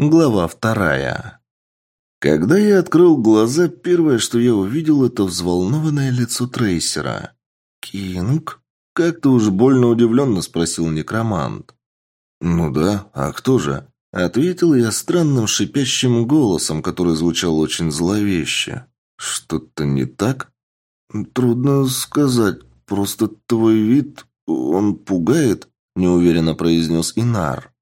Глава вторая. Когда я открыл глаза, первое, что я увидел, это взволнованное лицо трейсера. «Кинг?» – как-то уж больно удивленно спросил некромант. «Ну да, а кто же?» – ответил я странным шипящим голосом, который звучал очень зловеще. «Что-то не так?» «Трудно сказать, просто твой вид, он пугает», – неуверенно произнес Инар.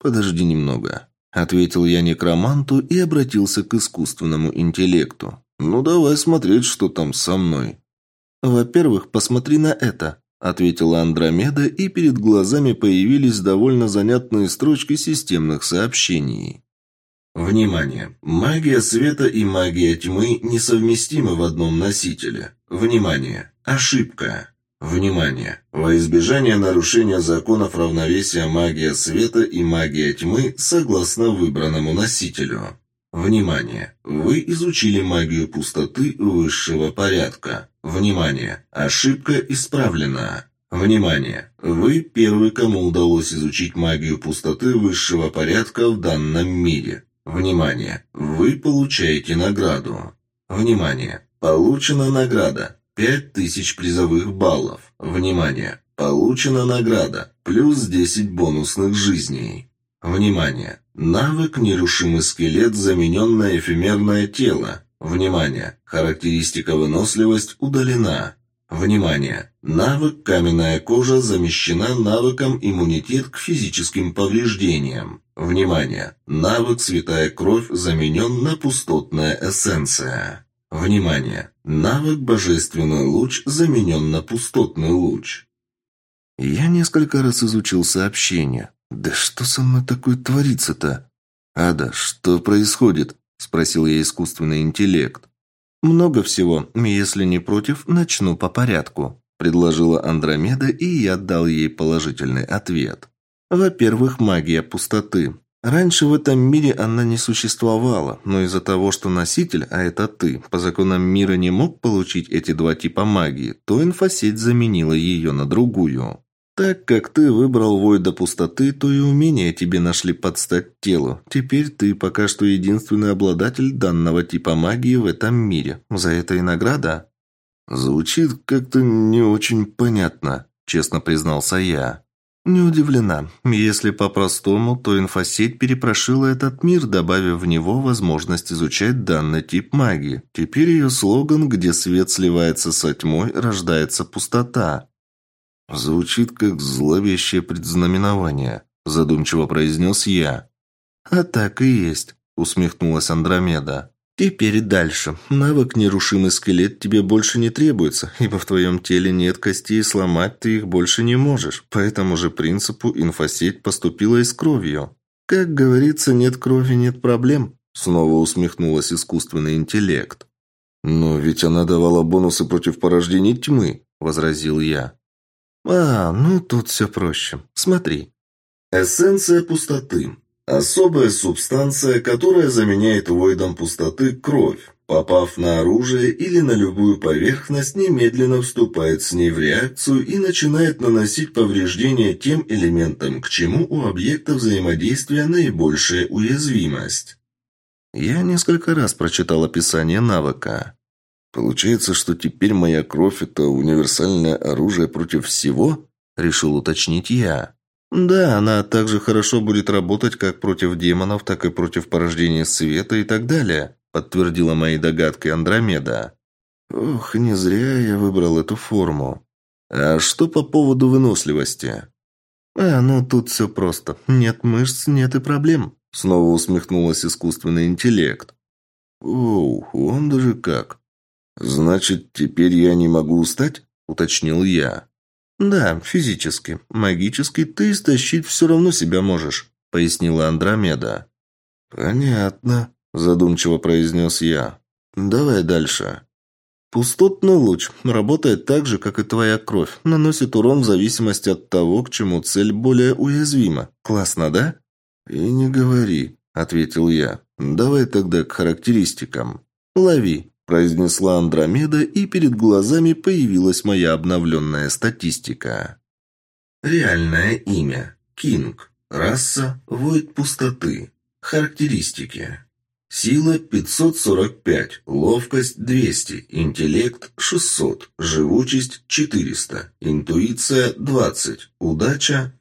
«Подожди немного», Ответил я некроманту и обратился к искусственному интеллекту. «Ну, давай смотреть, что там со мной». «Во-первых, посмотри на это», – ответила Андромеда, и перед глазами появились довольно занятные строчки системных сообщений. Внимание! Магия света и магия тьмы несовместимы в одном носителе. Внимание! Ошибка! Внимание! Во избежание нарушения законов равновесия магия света и магия тьмы согласно выбранному носителю. Внимание! Вы изучили магию пустоты высшего порядка. Внимание! Ошибка исправлена. Внимание! Вы первый, кому удалось изучить магию пустоты высшего порядка в данном мире. Внимание! Вы получаете награду. Внимание! Получена награда. Пять тысяч призовых баллов. Внимание! Получена награда. Плюс 10 бонусных жизней. Внимание! Навык «Нерушимый скелет» заменен на эфемерное тело. Внимание! Характеристика «Выносливость» удалена. Внимание! Навык «Каменная кожа» замещена навыком «Иммунитет к физическим повреждениям». Внимание! Навык «Святая кровь» заменен на «Пустотная эссенция». Внимание! Навык «Божественный луч» заменен на «Пустотный луч». Я несколько раз изучил сообщение. «Да что со мной такое творится-то?» «Ада, что происходит?» – спросил я искусственный интеллект. «Много всего. Если не против, начну по порядку», – предложила Андромеда, и я дал ей положительный ответ. «Во-первых, магия пустоты. Раньше в этом мире она не существовала, но из-за того, что носитель, а это ты, по законам мира не мог получить эти два типа магии, то инфосеть заменила ее на другую. Так как ты выбрал вой до пустоты, то и умения тебе нашли подстать телу. Теперь ты пока что единственный обладатель данного типа магии в этом мире. За это и награда? Звучит как-то не очень понятно, честно признался я. Не удивлена. Если по-простому, то инфосеть перепрошила этот мир, добавив в него возможность изучать данный тип магии. Теперь ее слоган «Где свет сливается со тьмой, рождается пустота». Звучит как зловещее предзнаменование, задумчиво произнес я. А так и есть, усмехнулась Андромеда. Теперь дальше. Навык «Нерушимый скелет» тебе больше не требуется, ибо в твоем теле нет костей, сломать ты их больше не можешь. По этому же принципу инфосеть поступила и с кровью. Как говорится, нет крови, нет проблем. Снова усмехнулась искусственный интеллект. «Но ведь она давала бонусы против порождений тьмы», – возразил я. «А, ну тут все проще. Смотри». Эссенция пустоты. Особая субстанция, которая заменяет войдом пустоты кровь. Попав на оружие или на любую поверхность, немедленно вступает с ней в реакцию и начинает наносить повреждения тем элементам, к чему у объекта взаимодействия наибольшая уязвимость. Я несколько раз прочитал описание навыка. Получается, что теперь моя кровь – это универсальное оружие против всего? Решил уточнить я. Да, она также хорошо будет работать как против демонов, так и против порождения света и так далее, подтвердила мои догадки Андромеда. Ох, не зря я выбрал эту форму. А что по поводу выносливости? А, ну тут все просто. Нет мышц, нет и проблем. Снова усмехнулась искусственный интеллект. Оу, он даже как. Значит, теперь я не могу устать? Уточнил я. «Да, физически. Магически ты истощить все равно себя можешь», — пояснила Андромеда. «Понятно», — задумчиво произнес я. «Давай дальше». Пустотный луч работает так же, как и твоя кровь. Наносит урон в зависимости от того, к чему цель более уязвима. Классно, да? И не говори, ответил я. Давай тогда к характеристикам. Лови произнесла Андромеда, и перед глазами появилась моя обновленная статистика. Реальное имя. Кинг. Раса – Войд пустоты. Характеристики. Сила 545, ловкость 200, интеллект 600, живучесть 400, интуиция 20, удача...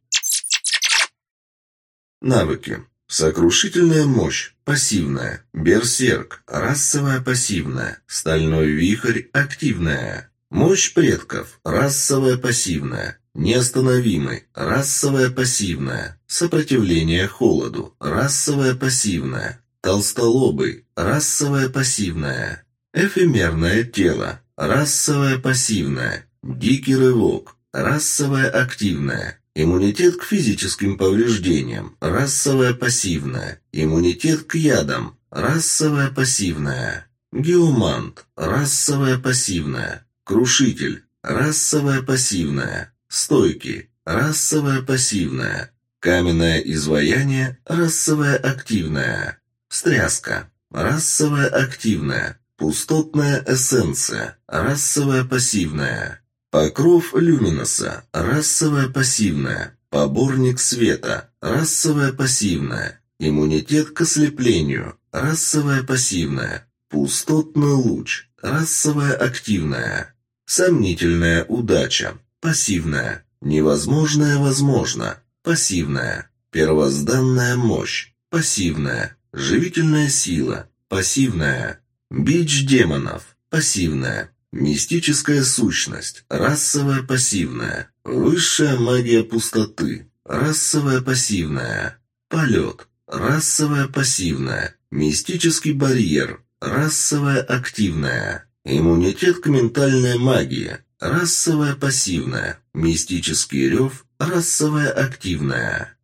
Навыки. Сокрушительная мощь, пассивная. Берсерк, расовая пассивная. Стальной вихрь, активная. Мощь предков, расовая пассивная. Неостановимый, расовая пассивная. Сопротивление холоду, расовая пассивная. Толстолобый. Расовое пассивное. Эфемерное тело. Расовое пассивное. Дикий рывок. Расовое активное. Иммунитет к физическим повреждениям. Расовое пассивное. Иммунитет к ядам. Расовое пассивное. Геомант. Расовое пассивное. Крушитель. Расовое пассивное. Стойки. Расовое пассивное. Каменное изваяние. Расовое активное. Встряска. Расовая активная. Пустотная эссенция. Расовая пассивная. Покров люминоса. Расовая пассивная. Поборник света. Расовая пассивная. Иммунитет к ослеплению. Расовая пассивная. Пустотный луч. Расовая активная. Сомнительная удача. Пассивная. Невозможное возможно. Пассивная. Первозданная мощь. Пассивная. Живительная сила. Пассивная. Бич демонов. Пассивная. Мистическая сущность. Расовая пассивная. Высшая магия пустоты. Расовая пассивная. Полет. Расовая пассивная. Мистический барьер. Расовая активная. Иммунитет к ментальной магии. Расовая пассивная. Мистический рев. Расовая активная.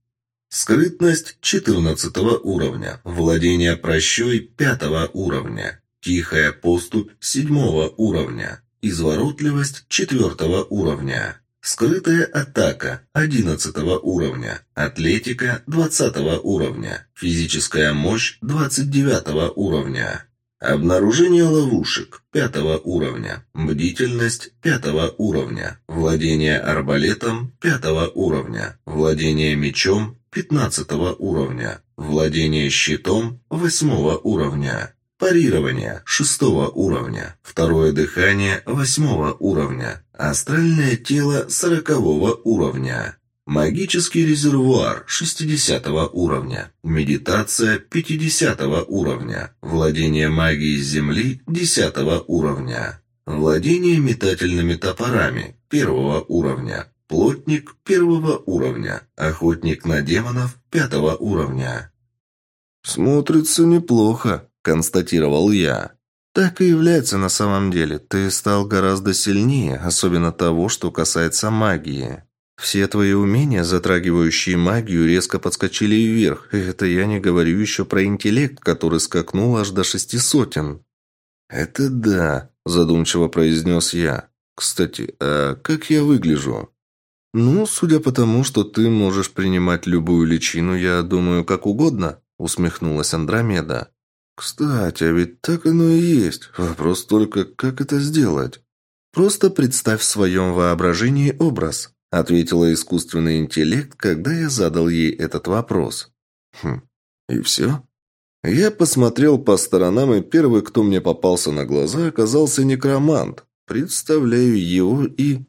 Скрытность 14 уровня, владение прощой 5 уровня, тихая поступь 7 уровня, изворотливость 4 уровня, скрытая атака 11 уровня, атлетика 20 уровня, физическая мощь 29 уровня. Обнаружение ловушек пятого уровня, бдительность пятого уровня, владение арбалетом пятого уровня, владение мечом 15 уровня, владение щитом 8 уровня, парирование 6 уровня, второе дыхание 8 уровня, астральное тело 40 уровня. Магический резервуар 60 уровня, медитация 50 уровня, владение магией Земли 10 уровня, владение метательными топорами 1 уровня, Плотник первого уровня. Охотник на демонов пятого уровня. «Смотрится неплохо», – констатировал я. «Так и является на самом деле. Ты стал гораздо сильнее, особенно того, что касается магии. Все твои умения, затрагивающие магию, резко подскочили вверх. И это я не говорю еще про интеллект, который скакнул аж до шести сотен». «Это да», – задумчиво произнес я. «Кстати, а как я выгляжу?» «Ну, судя по тому, что ты можешь принимать любую личину, я думаю, как угодно», – усмехнулась Андромеда. «Кстати, а ведь так оно и есть. Вопрос только, как это сделать?» «Просто представь в своем воображении образ», – ответила искусственный интеллект, когда я задал ей этот вопрос. «Хм, и все?» Я посмотрел по сторонам, и первый, кто мне попался на глаза, оказался некромант. Представляю его и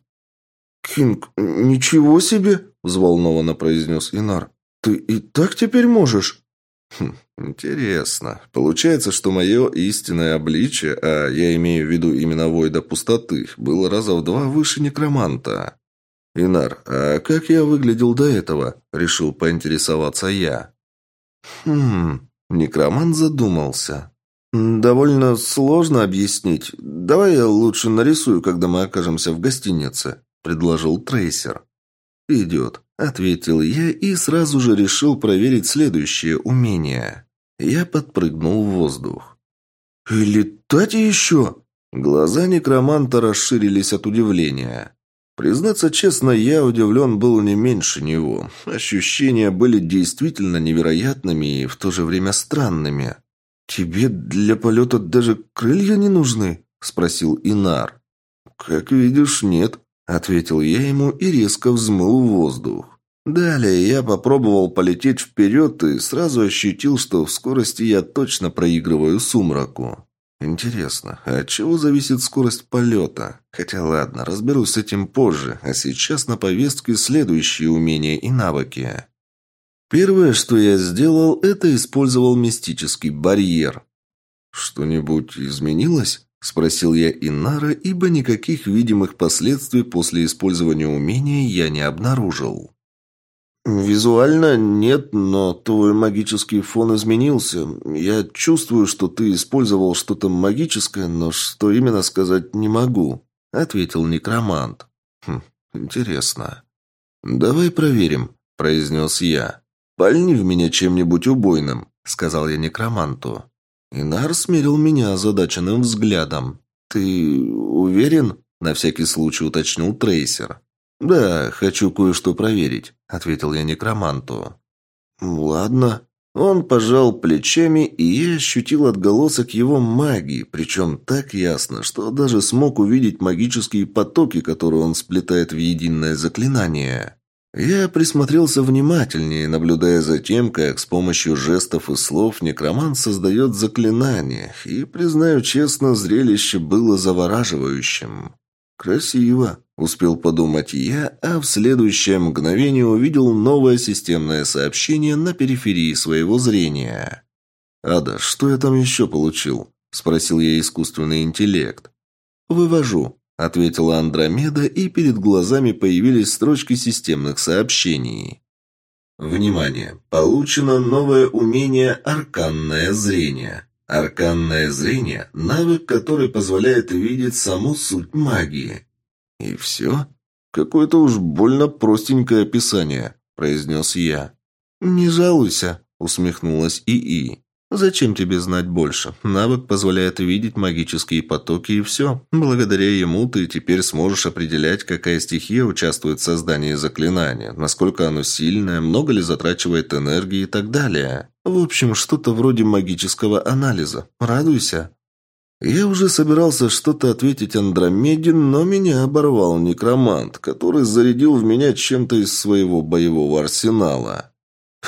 «Кинг, ничего себе!» – взволнованно произнес Инар. «Ты и так теперь можешь?» Хм, «Интересно. Получается, что мое истинное обличие, а я имею в виду именно Войда Пустоты, было раза в два выше некроманта». «Инар, а как я выглядел до этого?» – решил поинтересоваться я. «Хм...» – некромант задумался. «Довольно сложно объяснить. Давай я лучше нарисую, когда мы окажемся в гостинице», – предложил Трейсер. «Идет», – ответил я и сразу же решил проверить следующее умение. Я подпрыгнул в воздух. «И летать еще?» Глаза некроманта расширились от удивления. Признаться честно, я удивлен был не меньше него. Ощущения были действительно невероятными и в то же время странными. «Тебе для полета даже крылья не нужны?» – спросил Инар. «Как видишь, нет», Ответил я ему и резко взмыл в воздух. Далее я попробовал полететь вперед и сразу ощутил, что в скорости я точно проигрываю сумраку. Интересно, от чего зависит скорость полета? Хотя ладно, разберусь с этим позже, а сейчас на повестке следующие умения и навыки. Первое, что я сделал, это использовал мистический барьер. «Что-нибудь изменилось?» – спросил я Инара, ибо никаких видимых последствий после использования умения я не обнаружил. «Визуально нет, но твой магический фон изменился. Я чувствую, что ты использовал что-то магическое, но что именно сказать не могу», — ответил некромант. «Хм, интересно. Давай проверим», — произнес я. «Пальни в меня чем-нибудь убойным», — сказал я некроманту. Инар смерил меня озадаченным взглядом. «Ты уверен?» — на всякий случай уточнил трейсер. «Да, хочу кое-что проверить», — ответил я некроманту. «Ладно». Он пожал плечами, и я ощутил отголосок его магии, причем так ясно, что даже смог увидеть магические потоки, которые он сплетает в единое заклинание. Я присмотрелся внимательнее, наблюдая за тем, как с помощью жестов и слов некромант создает заклинание, и, признаю честно, зрелище было завораживающим. «Красиво», – успел подумать я, а в следующее мгновение увидел новое системное сообщение на периферии своего зрения. «Ада, что я там еще получил?» – спросил я искусственный интеллект. «Вывожу», – ответила Андромеда, и перед глазами появились строчки системных сообщений. Внимание! Получено новое умение «Арканное зрение». Арканное зрение – навык, который позволяет видеть саму суть магии. «И все? Какое-то уж больно простенькое описание», – произнес я. «Не жалуйся», – усмехнулась ИИ. «Зачем тебе знать больше? Навык позволяет видеть магические потоки и все. Благодаря ему ты теперь сможешь определять, какая стихия участвует в создании заклинания, насколько оно сильное, много ли затрачивает энергии и так далее. В общем, что-то вроде магического анализа. Радуйся». Я уже собирался что-то ответить Андромеде, но меня оборвал некромант, который зарядил в меня чем-то из своего боевого арсенала.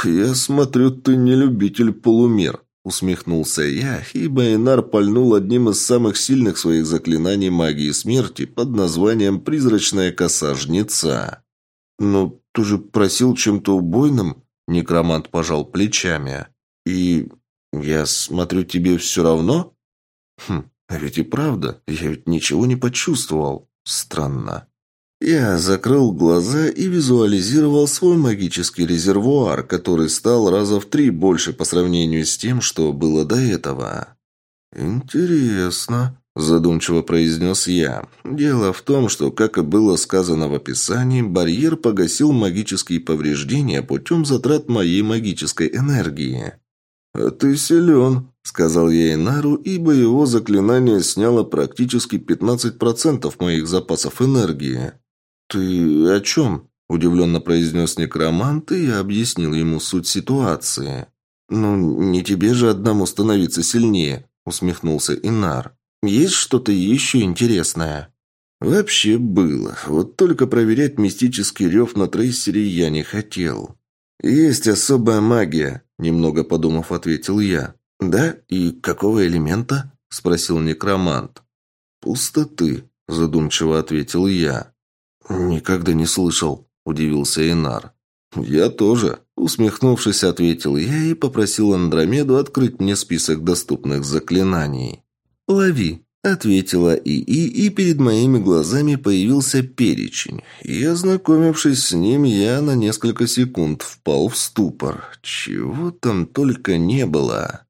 «Я смотрю, ты не любитель полумер», Усмехнулся я, и Байнар пальнул одним из самых сильных своих заклинаний магии смерти под названием «Призрачная коса жнеца». «Ну, ты же просил чем-то убойным?» Некромант пожал плечами. «И я смотрю, тебе все равно?» «Хм, а ведь и правда, я ведь ничего не почувствовал. Странно». Я закрыл глаза и визуализировал свой магический резервуар, который стал раза в три больше по сравнению с тем, что было до этого. «Интересно», – задумчиво произнес я. «Дело в том, что, как и было сказано в описании, барьер погасил магические повреждения путем затрат моей магической энергии». «А ты силен», – сказал я Инару, ибо его заклинание сняло практически 15% моих запасов энергии. «Ты о чем?» – удивленно произнес некромант, и объяснил ему суть ситуации. «Ну, не тебе же одному становиться сильнее», – усмехнулся Инар. «Есть что-то еще интересное?» «Вообще было. Вот только проверять мистический рев на трейсере я не хотел». «Есть особая магия», – немного подумав, ответил я. «Да? И какого элемента?» – спросил некромант. «Пустоты», – задумчиво ответил я. «Никогда не слышал», – удивился Инар. «Я тоже», – усмехнувшись, ответил я и попросил Андромеду открыть мне список доступных заклинаний. «Лови», – ответила ИИ, и перед моими глазами появился перечень. И, ознакомившись с ним, я на несколько секунд впал в ступор. Чего там только не было.